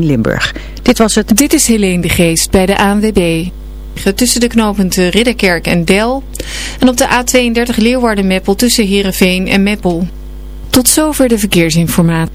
in Limburg. Dit was het. Dit is Helene de Geest bij de ANWB. Tussen de knooppunten Ridderkerk en Del. En op de A32 Leeuwarden-Meppel tussen Heerenveen en Meppel. Tot zover de verkeersinformatie.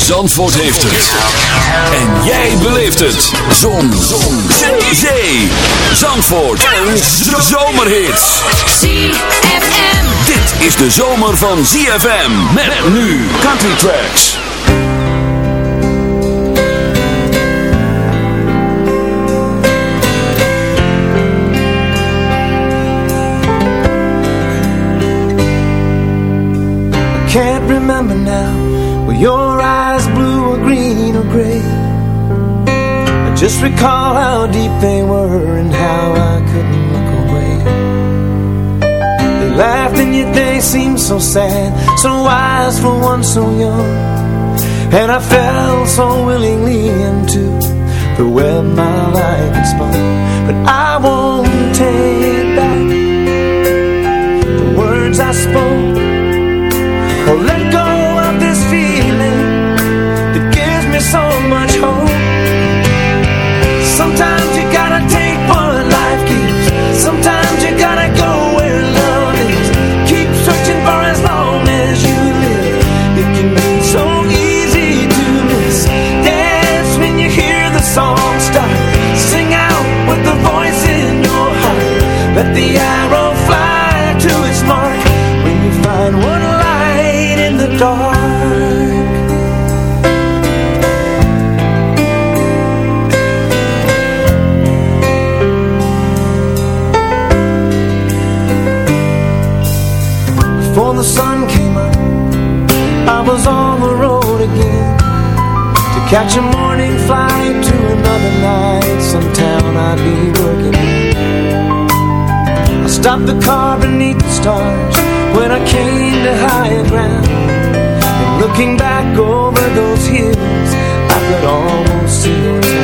Zandvoort heeft het. En jij beleeft het. Zon. Zon. Zee. Zee. Zandvoort. Een zomerhit. ZFM. Dit is de zomer van ZFM. Met nu Country Tracks. Can't remember now Were your just recall how deep they were And how I couldn't look away. They laughed and yet they seemed so sad So wise for one so young. And I fell so willingly into The web my life had spun. But I won't take back. The words I spoke Or let go Let the arrow fly to its mark. When you find one light in the dark. Before the sun came up I was on the road again To catch a I stopped the car beneath the stars When I came to higher ground. And looking back over those hills I could almost see your town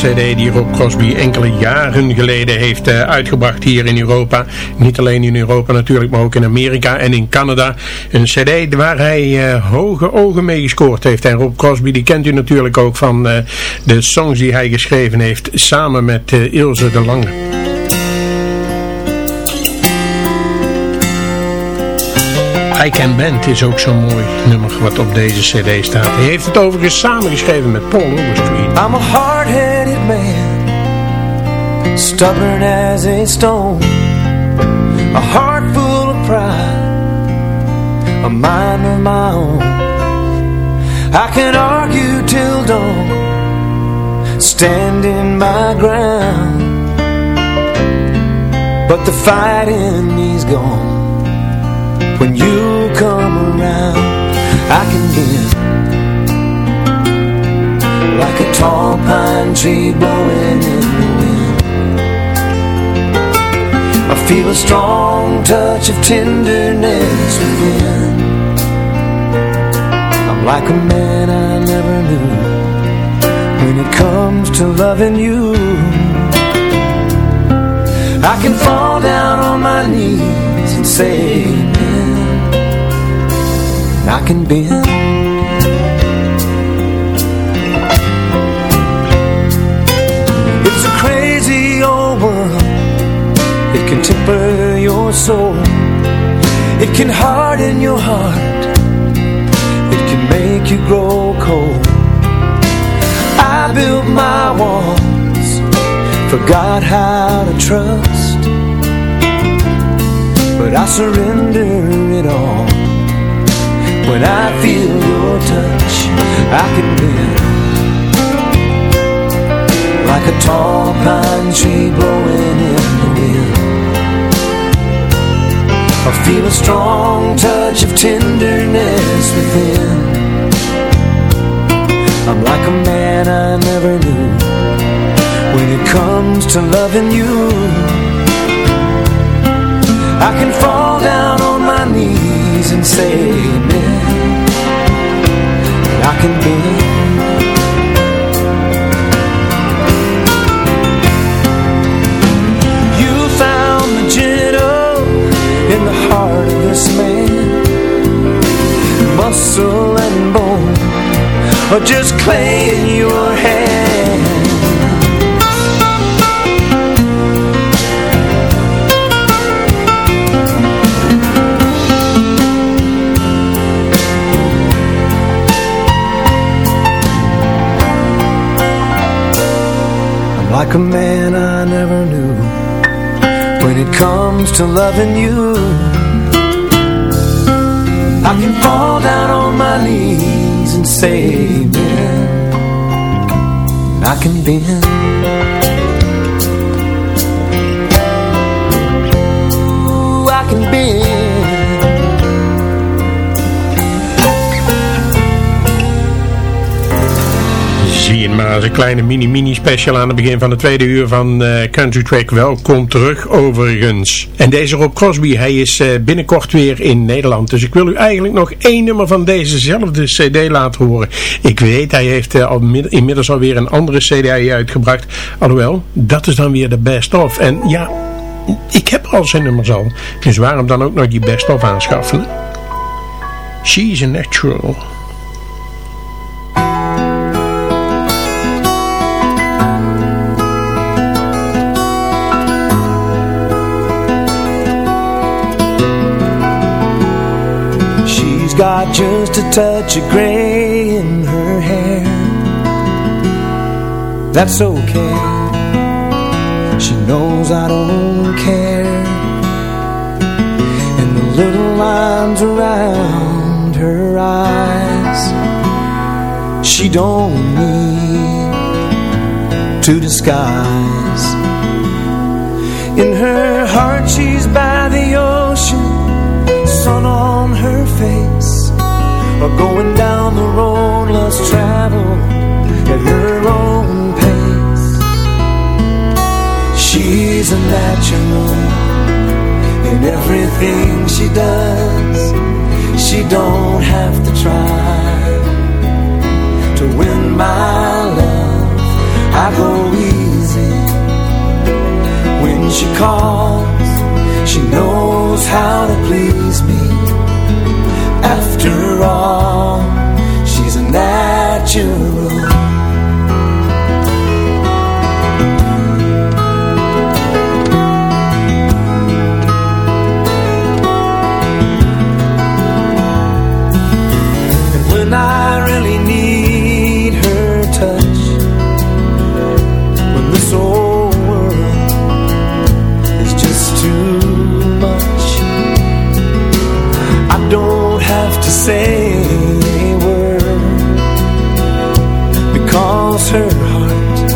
cd die Rob Crosby enkele jaren geleden heeft uh, uitgebracht hier in Europa. Niet alleen in Europa natuurlijk, maar ook in Amerika en in Canada. Een cd waar hij uh, hoge ogen mee gescoord heeft. En Rob Crosby die kent u natuurlijk ook van uh, de songs die hij geschreven heeft samen met Ilse de Lange. I Can Bend is ook zo'n mooi nummer wat op deze cd staat. Hij heeft het overigens samengeschreven met Paul Overstreet. Man Stubborn as a stone A heart full of pride A mind of my own. I can argue till dawn Standing my ground But the fighting is gone. When you come around I can bend Like a tall pine tree blowing in the wind. I feel a strong touch of tenderness within. I'm like a man I never knew. When it comes to loving you I can fall down on my knees and say amen. I can bend crazy old world. It can temper your soul. It can harden your heart. It can make you grow cold. I built my walls. Forgot how to trust. But I surrender it all. When I feel your touch I can bend Like a tall pine tree blowing in the wind. I feel a strong touch of tenderness within. I'm like a man I never knew. When it comes to loving you I can fall down on my knees and say amen. I can be in the heart of this man. Muscle and bone Or just clay in your hand. Like a man it comes to loving you. I can fall down on my knees and say amen. I can bend. Ooh, I can bend maar een kleine mini-mini special aan het begin van de tweede uur van uh, Country Track. Welkom terug overigens. En deze Rob Crosby, hij is uh, binnenkort weer in Nederland. Dus ik wil u eigenlijk nog één nummer van dezezelfde cd laten horen. Ik weet, hij heeft uh, al inmiddels alweer een andere cd uitgebracht. Alhoewel, dat is dan weer de best of. En ja, ik heb al zijn nummers al. Dus waarom dan ook nog die best of aanschaffen? She's a natural. Just a touch of gray in her hair. That's okay. She knows I don't care. And the little lines around her eyes She don't need to disguise. In her heart she's by the ocean Sun or going down the road less traveled at her own pace. She's a natural in everything she does. She don't have to try to win my love I go easy when she calls. She knows how to please me. After all, she's a natural. Say a word because her heart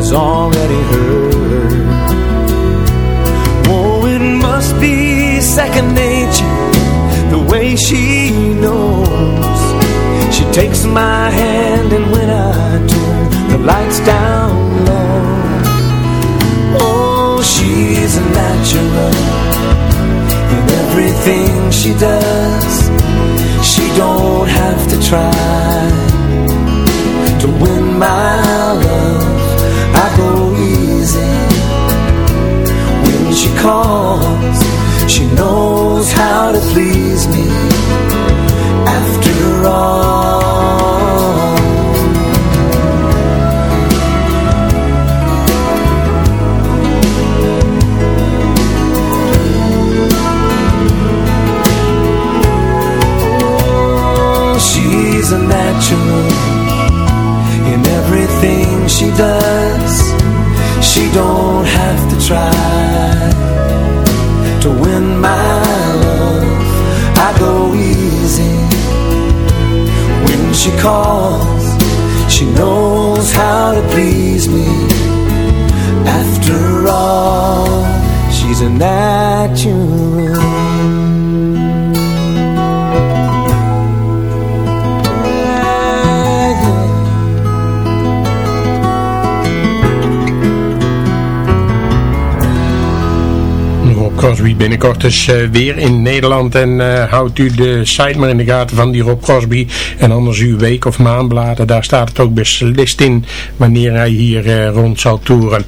is already heard. Oh, it must be second nature the way she knows. She takes my hand and when I turn the lights down low, oh, she's a natural in everything she does. She don't have to try to win my love. I go easy when she calls. She knows how to please me. After all. Binnenkort dus eh, weer in Nederland en eh, houdt u de site maar in de gaten van die Rob Crosby en anders uw week of maandbladen, daar staat het ook beslist in wanneer hij hier eh, rond zal toeren.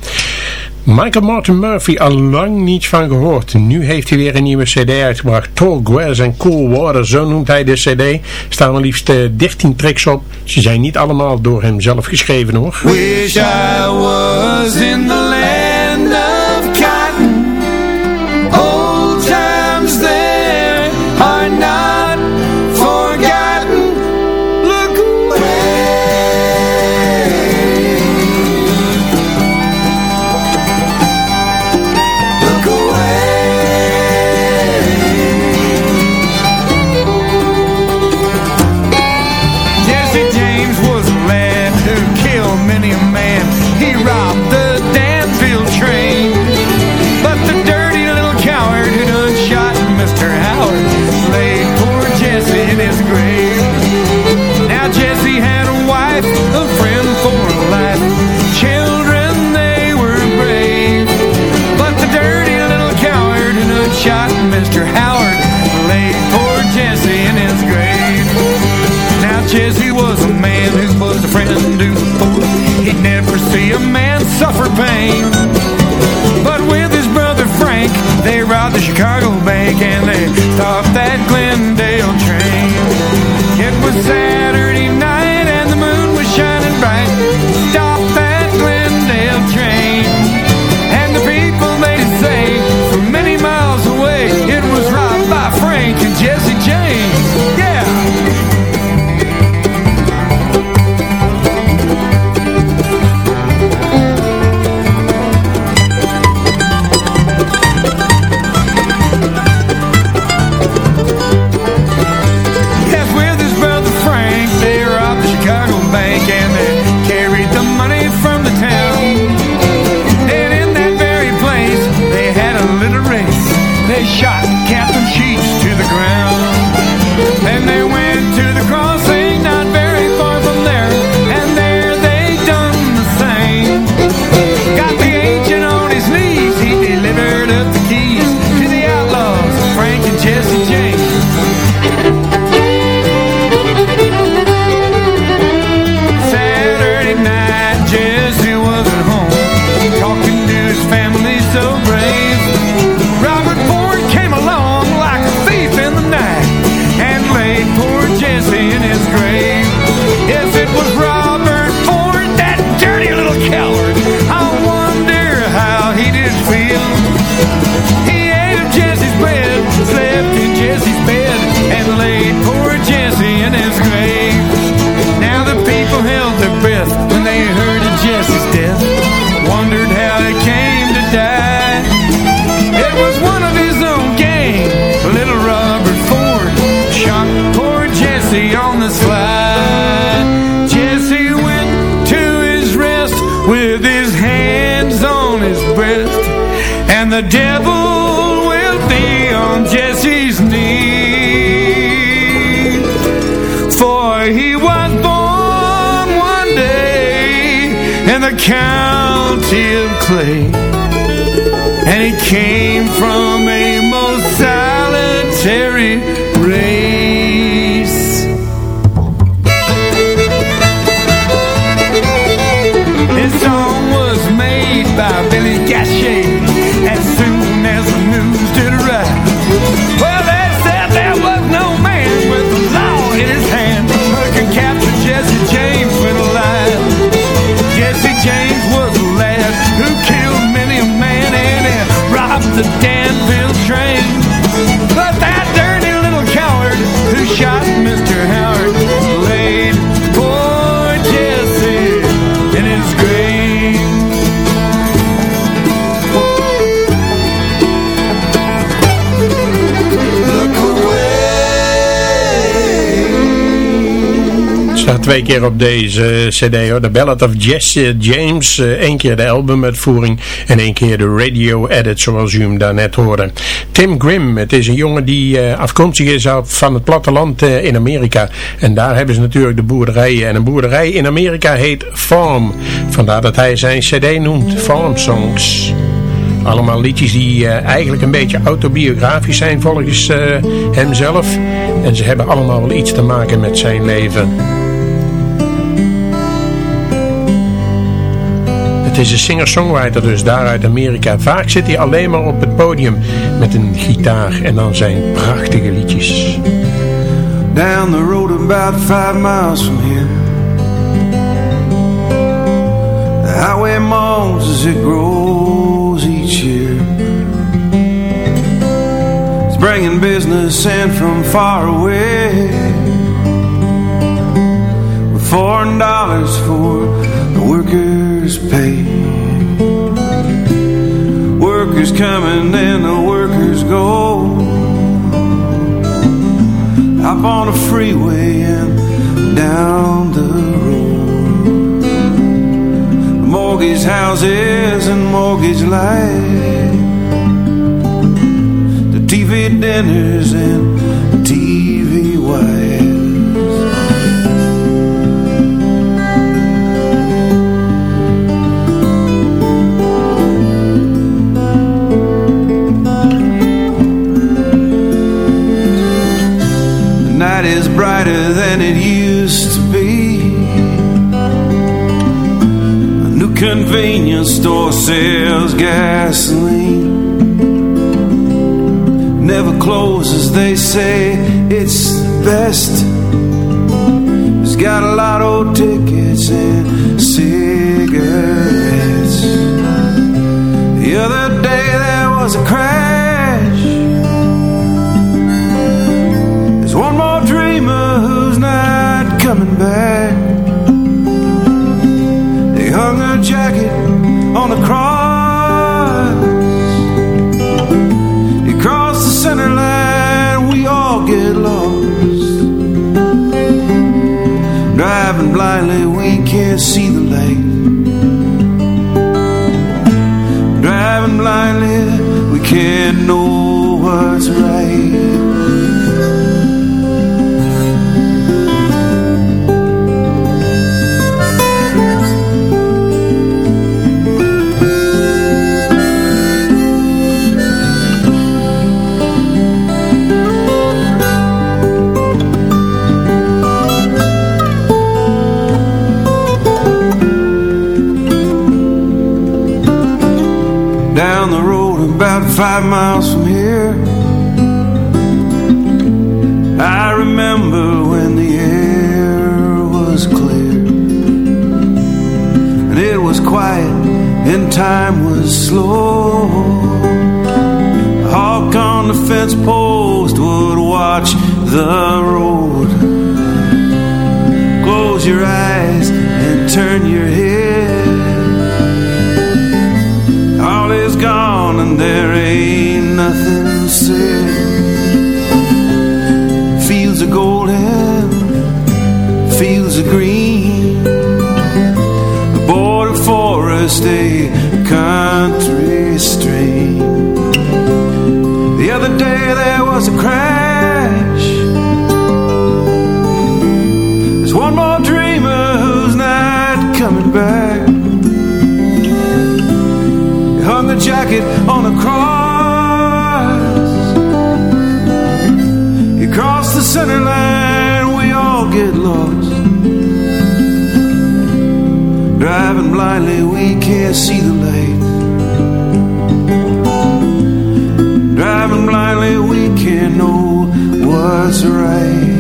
Michael Martin Murphy, al lang niets van gehoord. Nu heeft hij weer een nieuwe cd uitgebracht. Tall Grass and Cool Water, zo noemt hij de cd. Er staan maar liefst eh, 13 tracks op. Ze zijn niet allemaal door hem zelf geschreven hoor. In land Clay. And it came from a most solitary robbed Twee keer op deze cd hoor. The Ballad of Jesse James. Eén keer de albumuitvoering en één keer de radio edit zoals u hem daarnet hoorde. Tim Grimm, het is een jongen die eh, afkomstig is van het platteland eh, in Amerika. En daar hebben ze natuurlijk de boerderijen. En een boerderij in Amerika heet Farm. Vandaar dat hij zijn cd noemt Farm Songs. Allemaal liedjes die eh, eigenlijk een beetje autobiografisch zijn volgens uh, hemzelf. En ze hebben allemaal wel iets te maken met zijn leven. Het is een singer-songwriter dus daar uit Amerika. Vaak zit hij alleen maar op het podium met een gitaar en dan zijn prachtige liedjes. Down the road about five miles from here The highway moans as it grows each year It's bringing business in from far away With foreign dollars for workers' pay. Workers coming and the workers go. Hop on a freeway and down the road. Mortgage houses and mortgage light The TV dinners and the TV The night is brighter than it used to be. A new convenience store sells gasoline. Never closes, they say it's the best. It's got a lot of tickets and cigarettes. The other day there was a crash coming back. They hung her jacket on the cross. He crossed the center line, we all get lost. Driving blindly, we can't see five miles from here. I remember when the air was clear. And it was quiet and time was slow. A hawk on the fence post would watch the road. Close your eyes and turn your head. All is gone and there ain't nothing said. Fields are golden, fields are green. The border forest, a country stream. The other day there was a crash jacket on a cross. He crossed the center line, we all get lost. Driving blindly, we can't see the light. Driving blindly, we can't know what's right.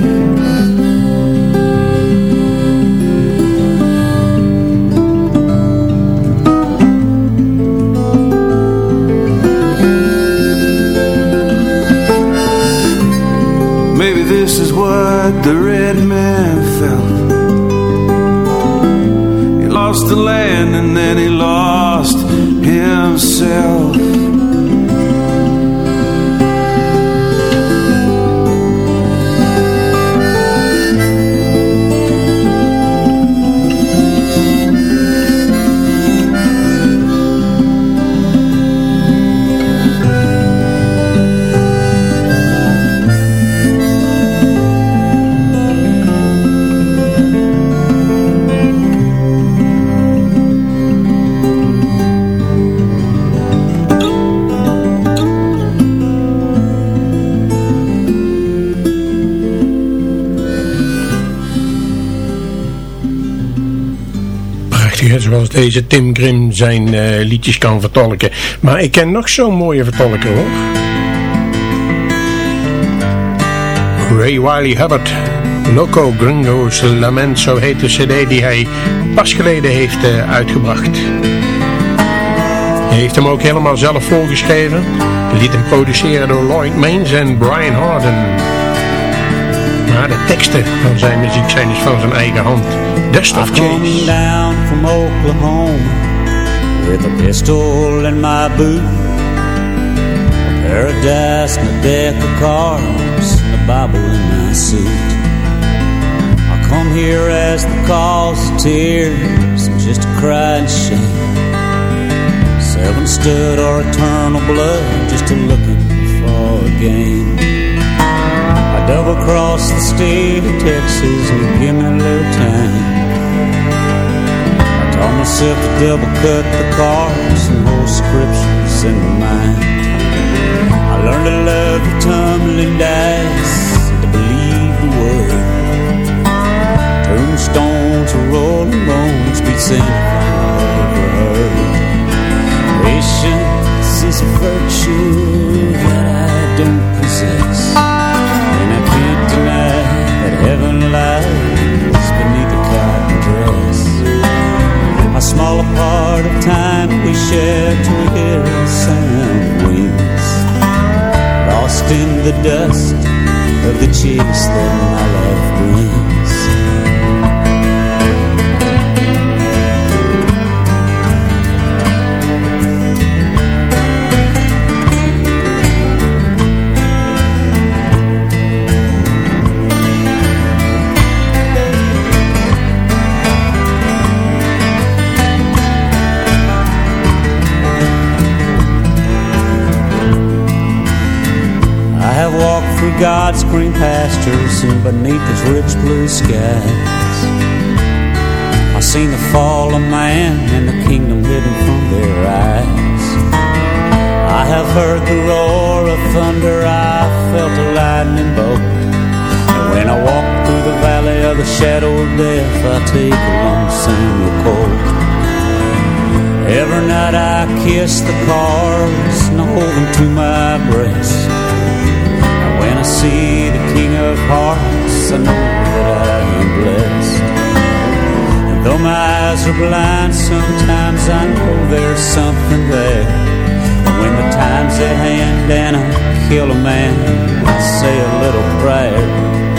What the red man felt. He lost the land and then he lost deze Tim Grim zijn eh, liedjes kan vertolken. Maar ik ken nog zo'n mooie vertolker hoor. Ray Wiley Hubbard. Loco Gringo's Lament, zo heet de cd die hij pas geleden heeft eh, uitgebracht. Hij heeft hem ook helemaal zelf voorgeschreven. Liet hem produceren door Lloyd Maines en Brian Harden. Maar de teksten van zijn muziek zijn dus van zijn eigen hand. Dust of I've come down from Oklahoma with a pistol in my boot, a pair of dice and a deck of cards, and a Bible in my suit. I come here as the cause of tears and just to cry and shame. Seven stood our eternal blood, just a looking for a game. I double crossed the state of Texas and give me a little time. Taught myself to double cut the cards and hold scriptures in my mind. I learned to love the tumbling dice and to believe the word. Tombstones or rolling bones ever heard. Patience is a virtue of time we share twists and wings lost in the dust of the chase that my love brings God's green pastures and beneath His rich blue skies. I've seen the fall of man and the kingdom hidden from their eyes. I have heard the roar of thunder, I felt a lightning bolt. And when I walk through the valley of the shadow of death, I take a lonesome cold. Every night I kiss the cars and hold them to my breast. I see the King of Hearts, I know that I am blessed. And though my eyes are blind, sometimes I know there's something there. And when the time's at hand and I kill a man, I say a little prayer.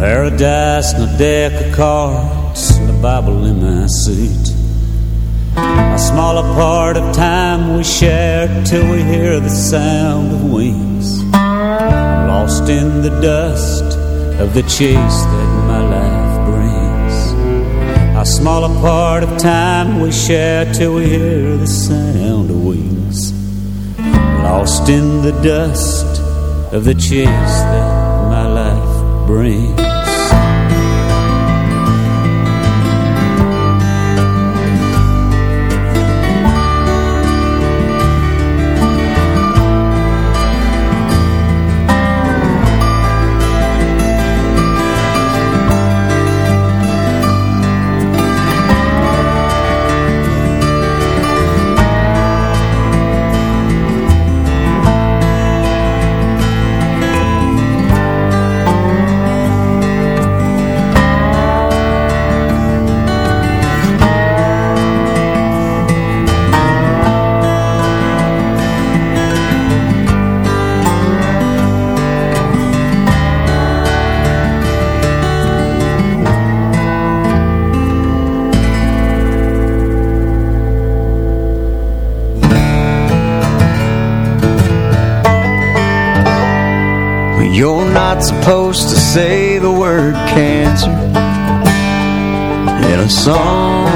Pair and a deck of cards, and a Bible in my suit. A smaller part of time we share till we hear the sound of wings. Lost in the dust of the chase that my life brings. A smaller part of time we share till we hear the sound of wings. Lost in the dust of the chase that my life brings. You're not supposed to say the word cancer in a song.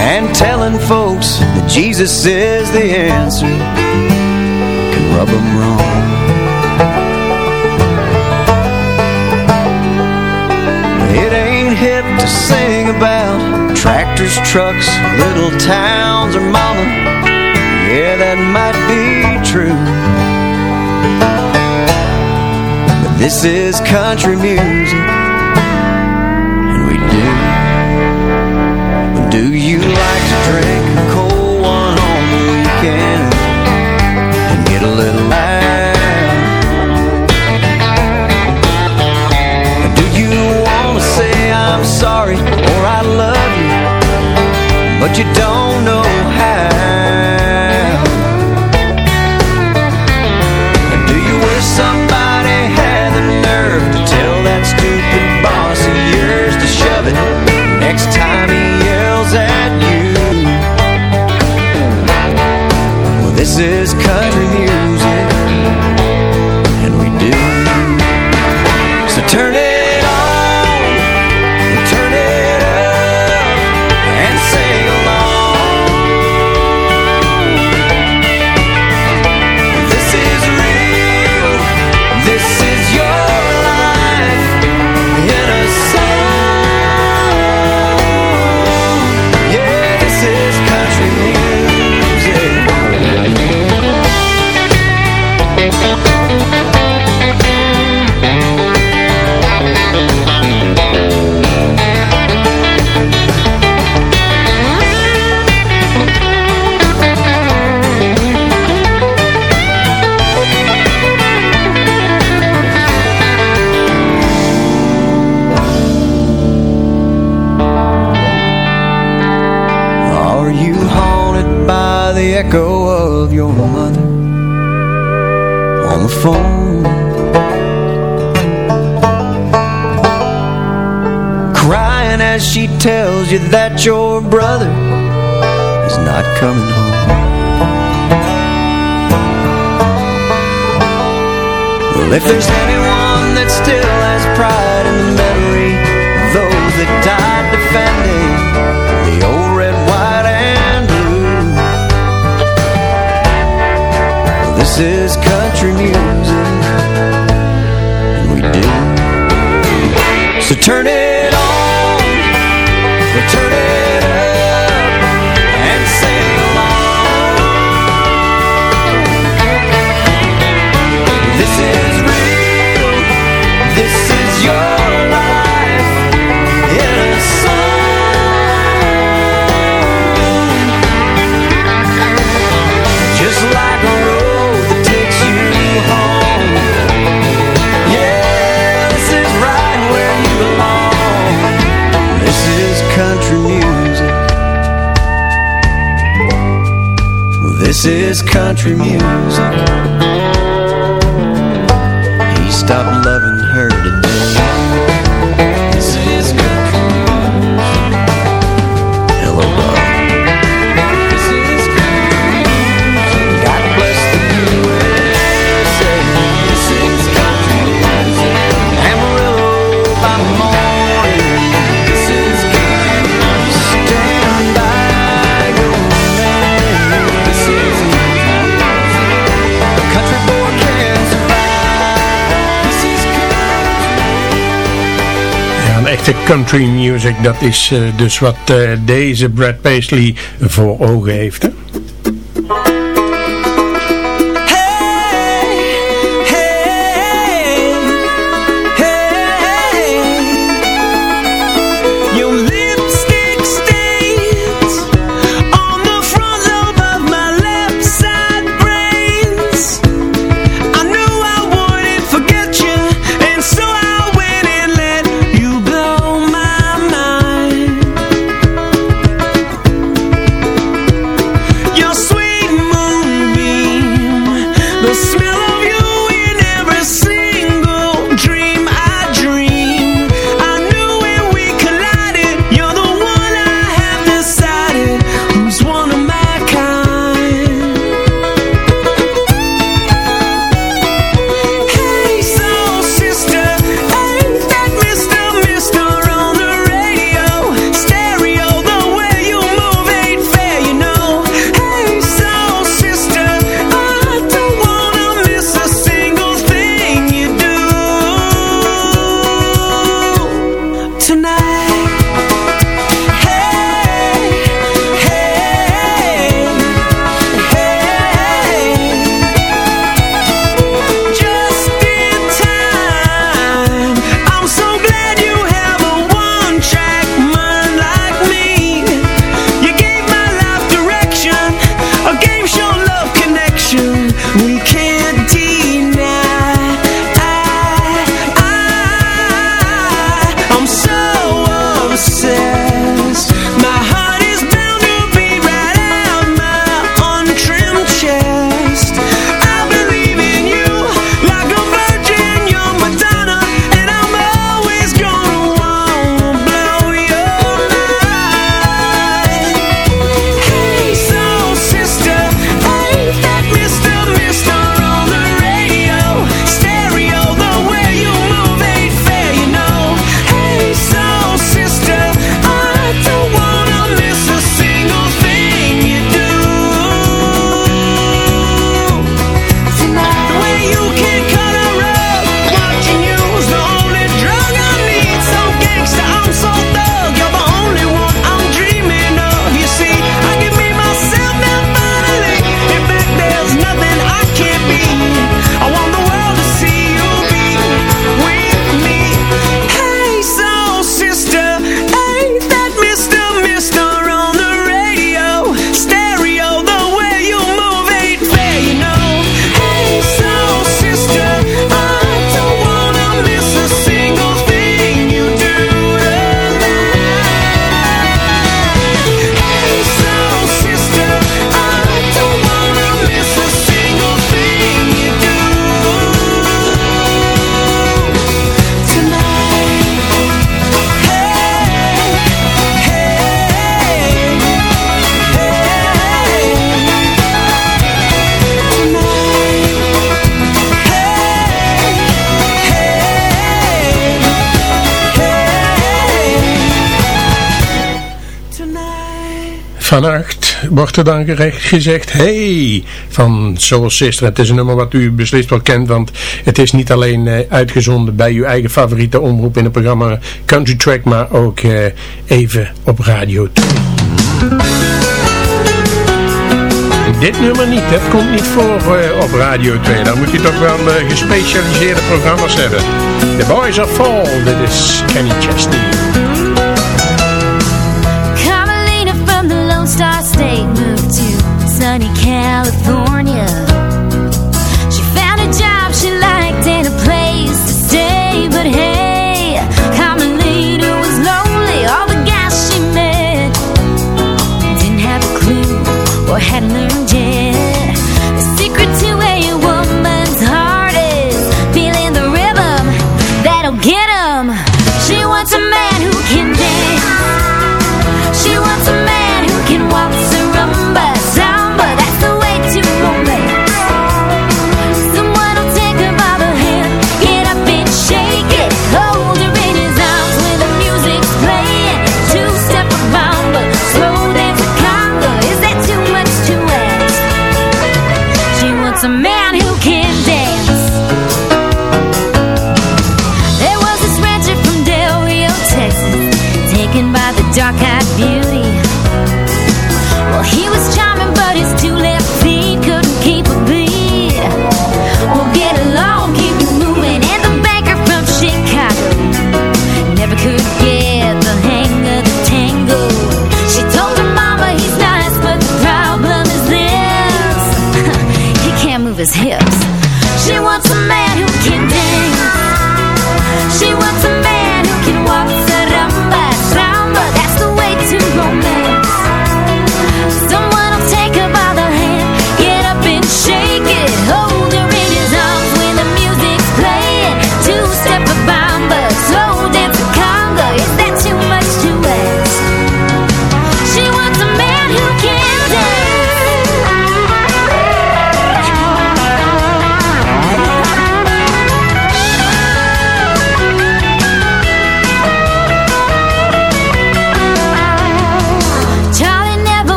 And telling folks that Jesus is the answer can rub them wrong. It ain't hip to sing about tractors, trucks, little towns, or mama. Yeah, that might be true. But this is country music And we do. Do you like to drink a cold one on the weekend And get a little loud Do you want to say I'm sorry or I love you But you don't this is country your mother on the phone. Crying as she tells you that your brother is not coming home. Well, if there's anyone that still has pride This is country music. And we do. So turn it on turn it up And sing along This is real This is your This is country music. country music. Dat is eh, dus wat eh, deze Brad Paisley voor ogen heeft. Hè? wordt er dan gezegd, hey, van Soul Sister. Het is een nummer wat u beslist wel kent, want het is niet alleen eh, uitgezonden bij uw eigen favoriete omroep in het programma Country Track, maar ook eh, even op Radio 2. Dit nummer niet, dat komt niet voor eh, op Radio 2. Dan moet je toch wel gespecialiseerde programma's hebben. The Boys of Fall, dit is Kenny Chesney.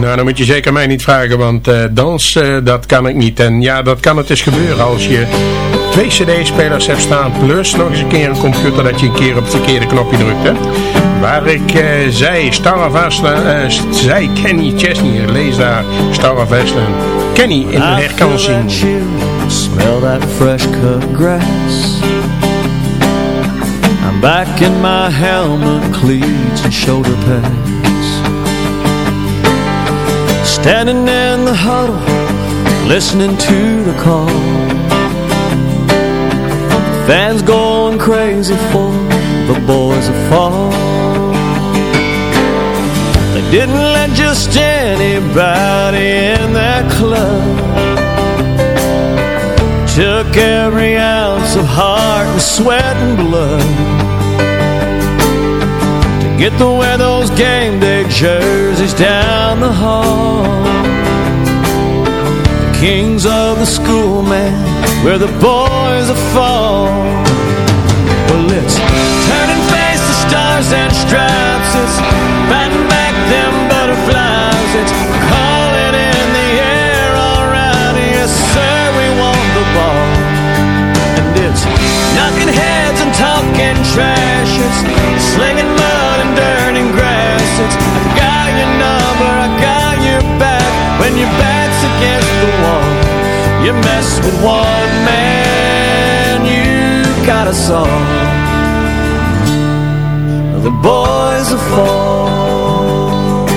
Nou, dan moet je zeker mij niet vragen, want eh, dansen eh, dat kan ik niet. En ja, dat kan het eens gebeuren als je twee cd-spelers hebt staan, plus nog eens een keer een computer dat je een keer op het verkeerde knopje drukt, hè. Waar ik uh, zei, Star of zei Kenny Chesney, lees daar, Star. Kenny in de herkansing. Smell that fresh cut grass I'm back in my helmet, cleats and shoulder pads Standing in the huddle Listening to the call. Fans going crazy for The boys of fall. They didn't let just anybody in that club. Took every ounce of heart and sweat and blood. Get to wear those game day jerseys down the hall. The kings of the school, man, where the boys are fall. Well, let's turn and face the stars and stripes. It's fighting You mess with one man, you got a song. The boys are fall.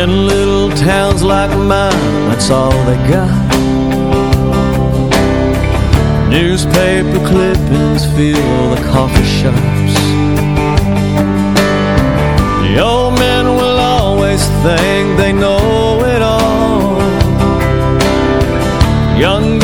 In little towns like mine, that's all they got Newspaper clippings fill the coffee shops. The old men will always think they know it all. Young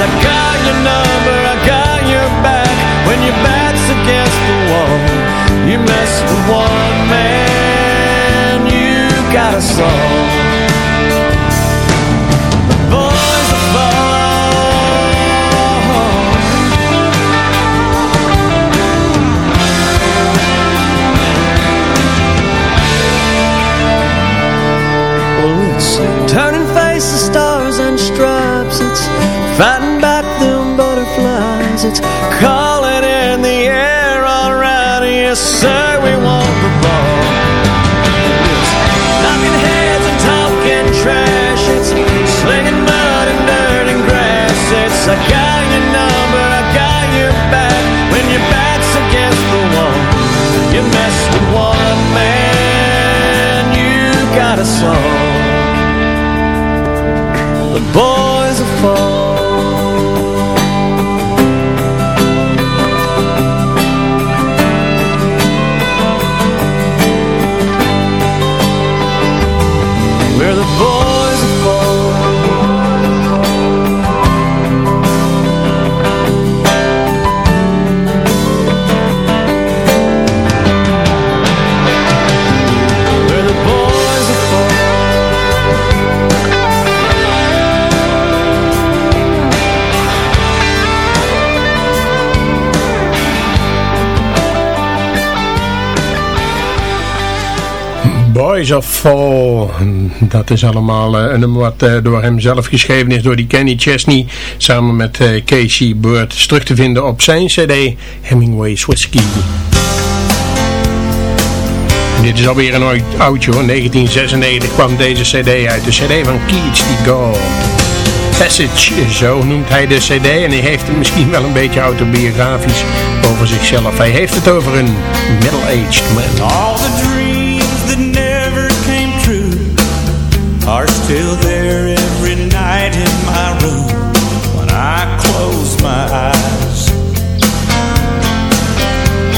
I got your number, I got your back. When your back's against the wall, you mess with one man, you got a song. I got your number, I got your back. When against the wall, you mess with one man, you got. The boys Of Fall. Dat is allemaal eh, een nummer wat eh, door hem zelf geschreven is, door die Kenny Chesney. Samen met eh, Casey Bird. Is terug te vinden op zijn cd Hemingway's Whiskey. Dit is alweer een oud- oudje hoor. 1996 kwam deze cd uit. De cd van Keats die Go. Passage, zo noemt hij de cd. En hij heeft het misschien wel een beetje autobiografisch over zichzelf. Hij heeft het over een middle-aged man. Are still there every night in my room when I close my eyes.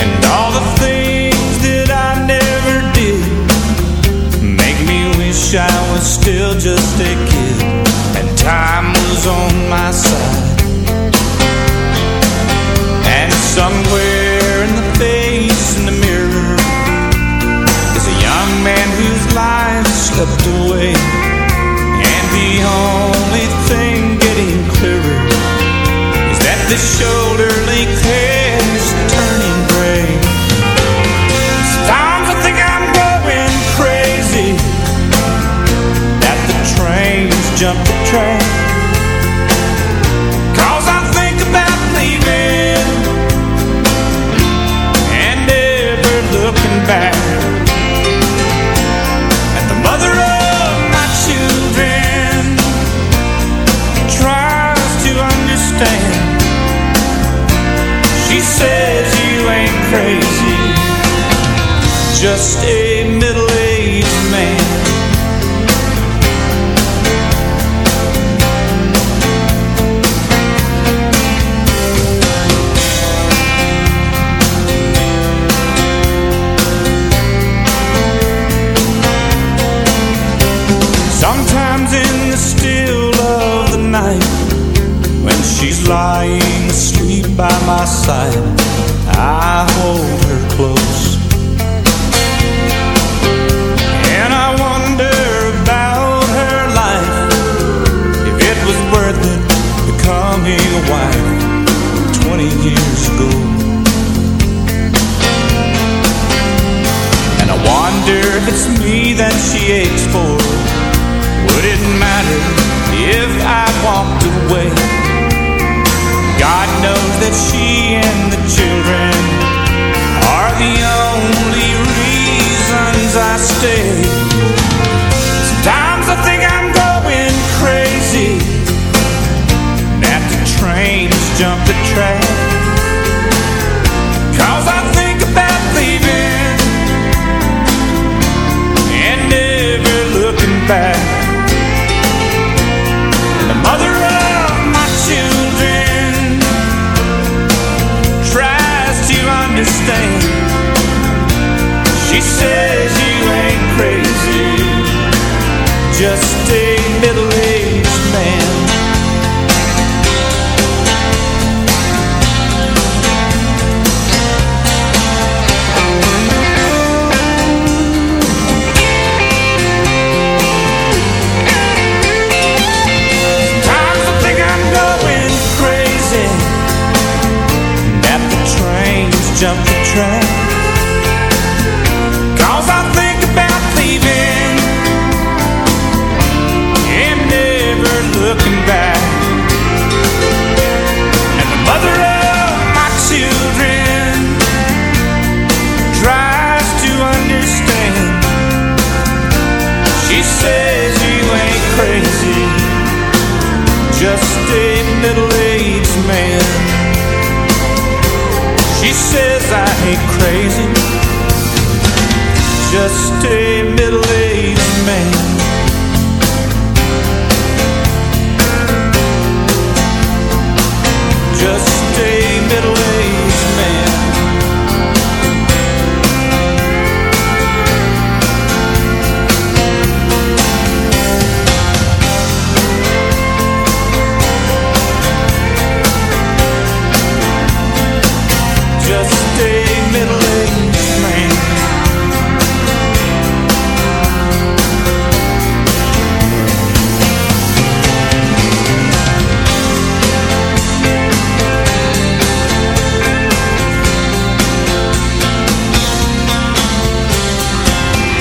And all the things that I never did make me wish I was still just a kid and time was on my side. And somewhere in the face in the mirror is a young man whose life slipped away. Only thing getting clearer is that the shoulder length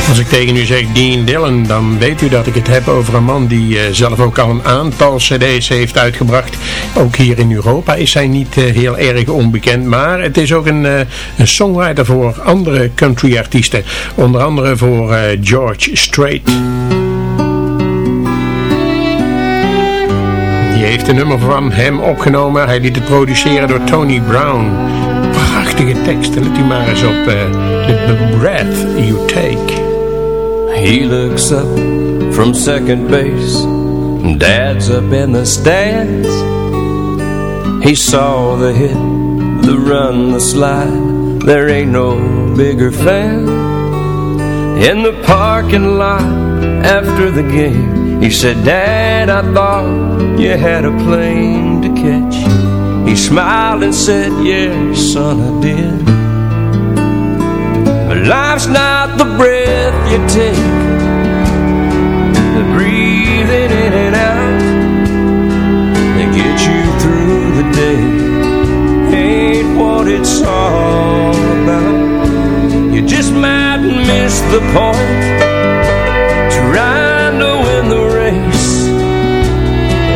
Als ik tegen u zeg Dean Dillon, dan weet u dat ik het heb over een man die eh, zelf ook al een aantal cd's heeft uitgebracht. Ook hier in Europa is hij niet eh, heel erg onbekend, maar het is ook een, eh, een songwriter voor andere country artiesten. Onder andere voor George Strait. Die heeft een nummer van hem opgenomen. Hij liet het produceren door Tony Brown. Prachtige teksten, let u maar eens op. the breath you take. He looks up from second base. Dad's up in the stands. He saw the hit, the run, the slide. There ain't no bigger fan. In the parking lot after the game, he said, Dad, I thought you had a plane to catch. He smiled and said, Yeah, son, I did. But life's not the breath you take. The breathing in and out That get you through the day. Ain't what it's all about. You just might miss the point Trying to win the race.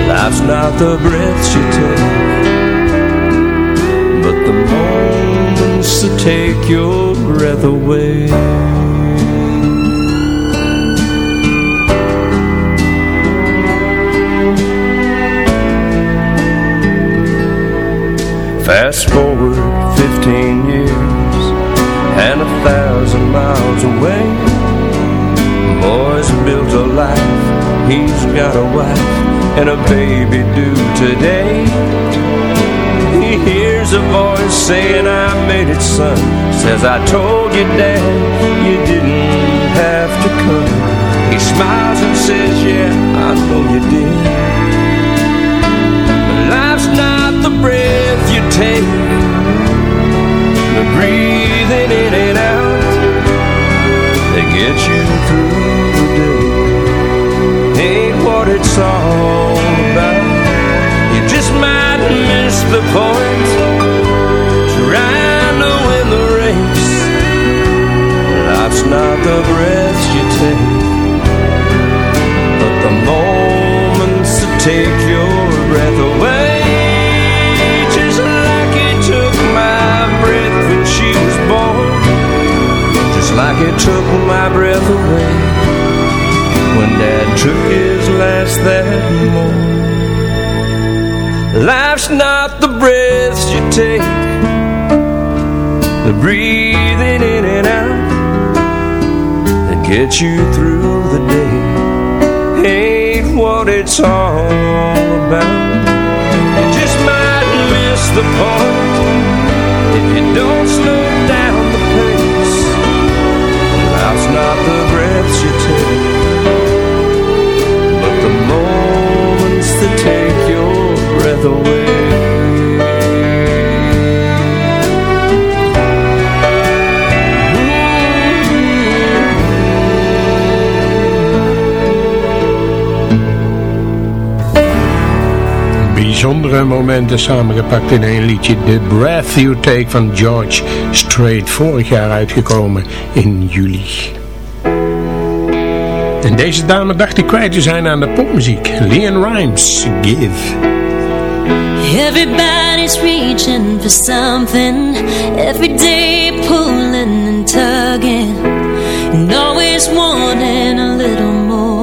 Life's not the breaths you take. But the moments take your breath away. Fast forward 15 years And a thousand miles away. Boy's built a life He's got a wife And a baby due today He hears a voice saying I made it son. Says I told you dad You didn't have to come. He smiles and says yeah I know you did. But life's not the breath you take. The breathing in and out That gets you through the day. Ain't what it's all the point. Trying to win the race. That's not the breath you take. But the moments that take your breath away Just like it took my breath when she was born. Just like it took my breath away When Dad took his last that morning. breaths you take. The breathing in and out That gets you through the day. Ain't what it's all about. You just might miss the point If you don't slow down the pace. Life's not the breaths you take But the moments that take your breath away. bijzondere momenten samengepakt in een liedje. The Breath You Take van George Strait, vorig jaar uitgekomen in juli. En deze dame dacht ik kwijt te zijn aan de popmuziek. Leon Rimes, Give. Everybody's reaching for something Every day pulling and tugging And always wanting a little more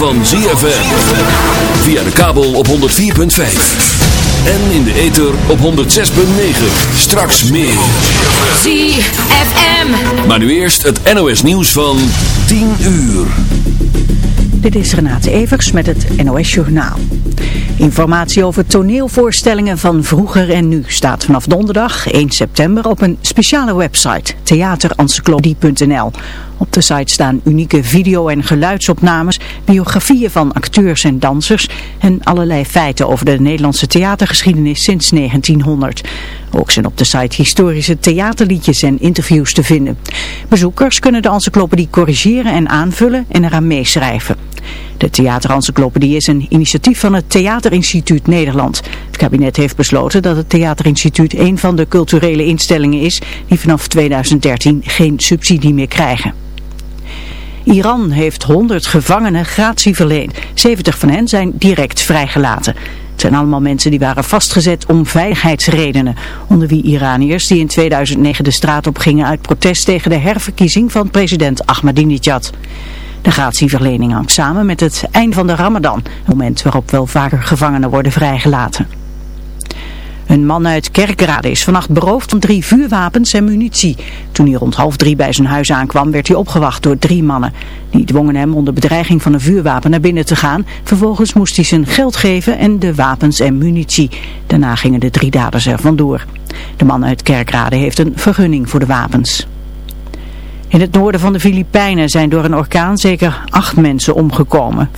van ZFM. Via de kabel op 104.5. En in de ether op 106.9. Straks meer. ZFM. Maar nu eerst het NOS nieuws van 10 uur. Dit is Renate Evers met het NOS Journaal. Informatie over toneelvoorstellingen van vroeger en nu staat vanaf donderdag 1 september op een speciale website, theaterencyclopedie.nl. Op de site staan unieke video- en geluidsopnames, biografieën van acteurs en dansers en allerlei feiten over de Nederlandse theatergeschiedenis sinds 1900. Ook zijn op de site historische theaterliedjes en interviews te vinden. Bezoekers kunnen de encyclopedie corrigeren en aanvullen en eraan meeschrijven. De Theaterencyclopedie is een initiatief van het Theaterinstituut Nederland. Het kabinet heeft besloten dat het Theaterinstituut een van de culturele instellingen is die vanaf 2013 geen subsidie meer krijgen. Iran heeft 100 gevangenen gratie verleend. 70 van hen zijn direct vrijgelaten. Het zijn allemaal mensen die waren vastgezet om veiligheidsredenen. Onder wie Iraniërs die in 2009 de straat op gingen uit protest tegen de herverkiezing van president Ahmadinejad. De gratieverlening hangt samen met het eind van de Ramadan, een moment waarop wel vaker gevangenen worden vrijgelaten. Een man uit Kerkrade is vannacht beroofd van drie vuurwapens en munitie. Toen hij rond half drie bij zijn huis aankwam werd hij opgewacht door drie mannen. Die dwongen hem onder bedreiging van een vuurwapen naar binnen te gaan. Vervolgens moest hij zijn geld geven en de wapens en munitie. Daarna gingen de drie daders er vandoor. De man uit Kerkrade heeft een vergunning voor de wapens. In het noorden van de Filipijnen zijn door een orkaan zeker acht mensen omgekomen.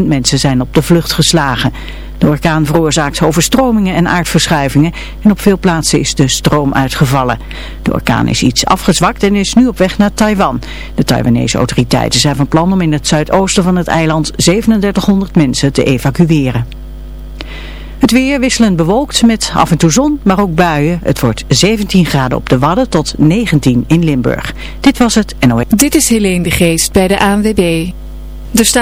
50.000 mensen zijn op de vlucht geslagen. De orkaan veroorzaakt overstromingen en aardverschuivingen en op veel plaatsen is de stroom uitgevallen. De orkaan is iets afgezwakt en is nu op weg naar Taiwan. De Taiwanese autoriteiten zijn van plan om in het zuidoosten van het eiland 3700 mensen te evacueren. Het weer wisselend bewolkt met af en toe zon, maar ook buien. Het wordt 17 graden op de Wadden tot 19 in Limburg. Dit was het NOS. Dit is Helene de Geest bij de ANWB.